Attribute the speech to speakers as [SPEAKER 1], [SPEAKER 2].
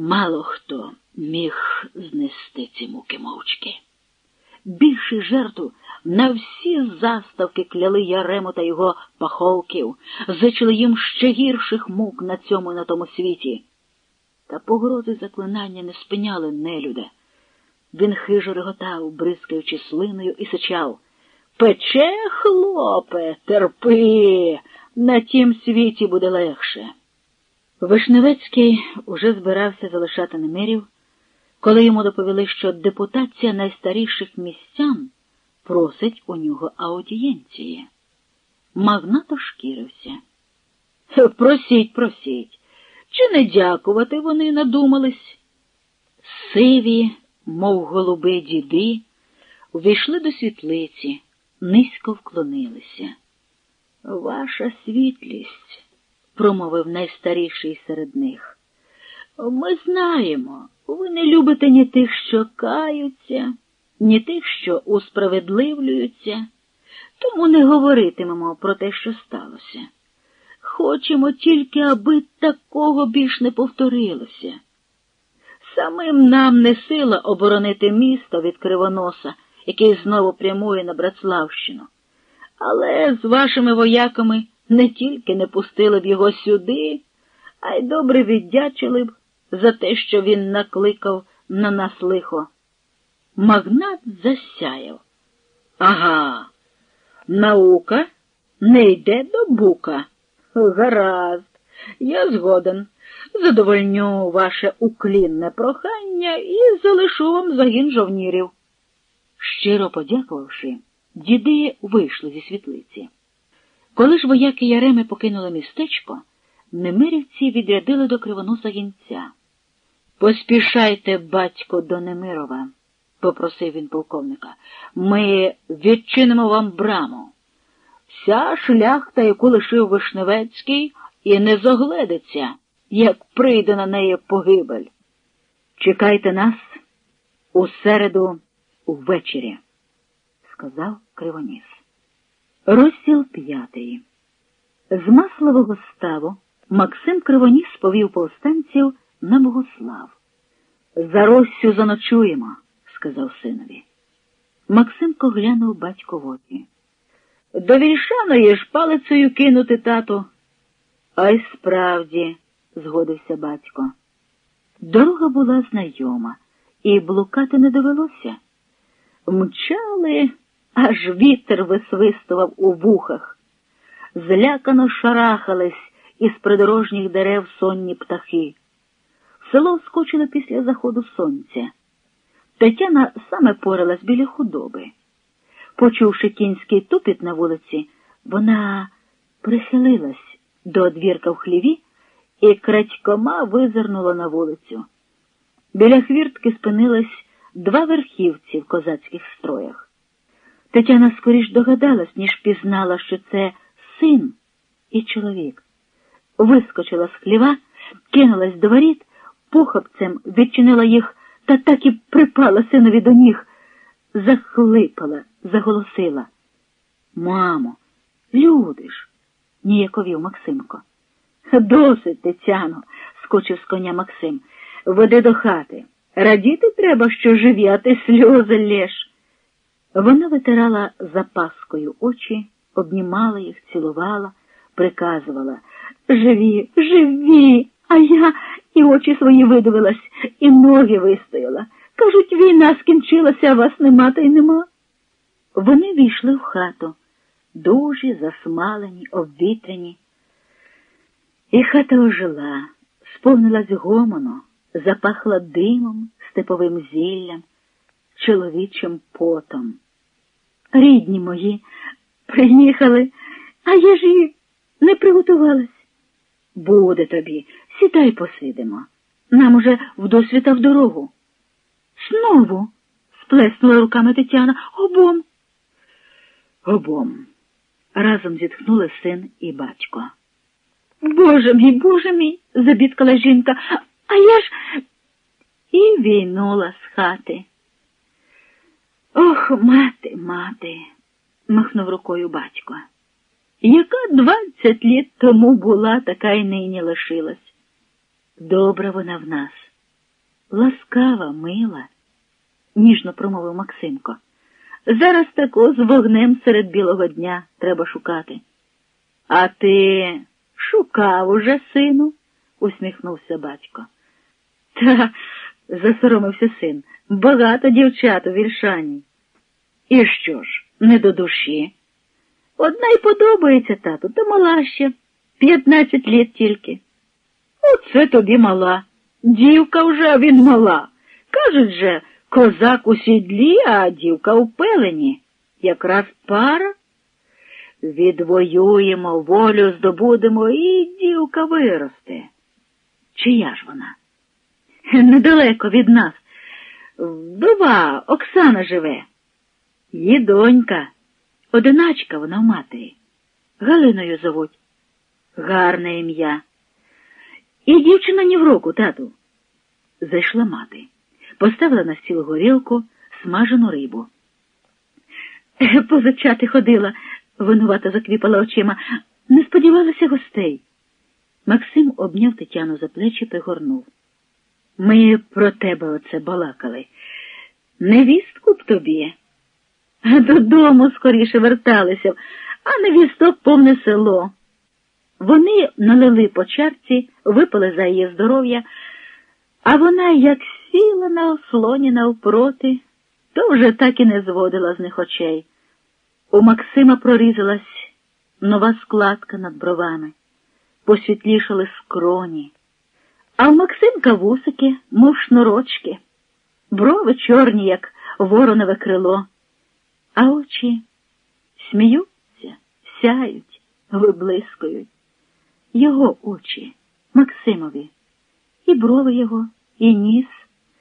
[SPEAKER 1] Мало хто міг знести ці муки мовчки. Більше жертв на всі заставки кляли Ярему та його паховків, зичили їм ще гірших мук на цьому і на тому світі. Та погрози заклинання не спиняли нелюда. Він хижо реготав, бризкаючи слиною, і сичав. Пече, хлопе, терпи, на тім світі буде легше. Вишневецький уже збирався залишати немирів, коли йому доповіли, що депутація найстаріших місцян просить у нього аудієнції. Магнат ошкірився. Просіть, просіть. Чи не дякувати вони надумались? Сиві, мов голуби діди, увійшли до світлиці, низько вклонилися. Ваша світлість, промовив найстаріший серед них. Ми знаємо, ви не любите ні тих, що каються, ні тих, що усправедливлюються, тому не говоритимемо про те, що сталося. Хочемо тільки, аби такого більш не повторилося. Самим нам не сила оборонити місто від кривоноса, який знову прямує на Братславщину. Але з вашими вояками не тільки не пустили б його сюди, а й добре віддячили б за те, що він накликав на нас лихо. Магнат засяяв. Ага, наука не йде до бука. Гаразд, я згоден. Задовольню ваше уклінне прохання і залишу вам загін жовнірів. Щиро подякувавши, діди вийшли зі світлиці. Коли ж вояки Яреми покинули містечко, немирівці відрядили до кривоноса гінця. Поспішайте, батько, до Немирова, попросив він полковника. Ми відчинимо вам браму. Вся шляхта, яку лишив Вишневецький, і не зогледиться, як прийде на неї погибель. Чекайте нас у середу ввечері, сказав Кривоніс. Розділ п'ятий. З маслового ставу Максим Кривоніс повів повстанців на Богослав. За Россю заночуємо, сказав синові. Максимко глянув батько в очі. До вільшаної ж палицею кинути тату. А й справді, згодився батько. Дорога була знайома, і блукати не довелося. Мчали, аж вітер висвистував у вухах. Злякано шарахались із придорожніх дерев сонні птахи. Село вскочили після заходу сонця. Тетяна саме поралась біля худоби. Почувши кінський тупіт на вулиці, вона прихилилась до одвірка в хліві і крадькома визирнула на вулицю. Біля хвіртки спинились два верхівці в козацьких строях. Тетяна скоріш догадалась, ніж пізнала, що це син і чоловік. Вискочила з хліва, кинулась до воріт, похопцем відчинила їх та так і припала синові до ніг, захлипала, заголосила. Мамо, люди ж, ніяковів Максимко. Досить, Тетяно, скочив з коня Максим. Веди до хати. Радіти треба, що живі, а ти сльози лєш. Вона витирала запаскою очі, обнімала їх, цілувала, приказувала Живі, живі, а я і очі свої видивилась, і ноги вистояла. Кажуть, війна скінчилася, а вас нема та й нема. Вони війшли в хату, дужі, засмалені, обвітряні. І хата ожила, сповнилась гомоно, запахла димом, степовим зіллям, чоловічим потом. Рідні мої приїхали, а я ж і не приготувалась. Буде тобі, сідай посидимо. Нам уже вдосвіта в дорогу. Знову, сплеснула руками Тетяна, обом. Обом. Разом зітхнули син і батько. Боже мій, боже мій, забідкала жінка, а я ж і війнула з хати. Ох, мати, мати, махнув рукою батько. Яка двадцять літ тому була, така й нині лишилась. Добра вона в нас, ласкава, мила, ніжно промовив Максимко. Зараз тако з вогнем серед білого дня треба шукати. А ти шукав уже, сину, усміхнувся батько. Та, засоромився син, багато дівчат у вільшані. І що ж, не до душі? Одна й подобається, тату, то мала ще, п'ятнадцять літ тільки. Оце тобі мала. Дівка вже він мала. Кажуть же, козак у сідлі, а дівка у пелені. Якраз пара. Відвоюємо, волю здобудемо, і дівка виросте. Чия ж вона? Недалеко від нас. Вдова Оксана живе. Її донька. Одиначка вона в матері. Галиною зовуть. Гарне ім'я. І дівчина ні в року, тату. Зайшла мати, поставила на стіл горілку, смажену рибу. Позичати ходила, винувато заквіпала очима, не сподівалася гостей. Максим обняв Тетяну за плечі пригорнув. Ми про тебе оце балакали. Невістку б тобі. Додому скоріше верталися, а невісток повне село. Вони налили по чарці, випили за її здоров'я, а вона, як сіла на ослоні навпроти, то вже так і не зводила з них очей. У Максима прорізалась нова складка над бровами, посвітлішали скроні, а в Максимка вусики, мов шнурочки, брови чорні, як воронове крило, а очі сміються, сяють, виблискують. Його очі, Максимові, і брови його, і ніс,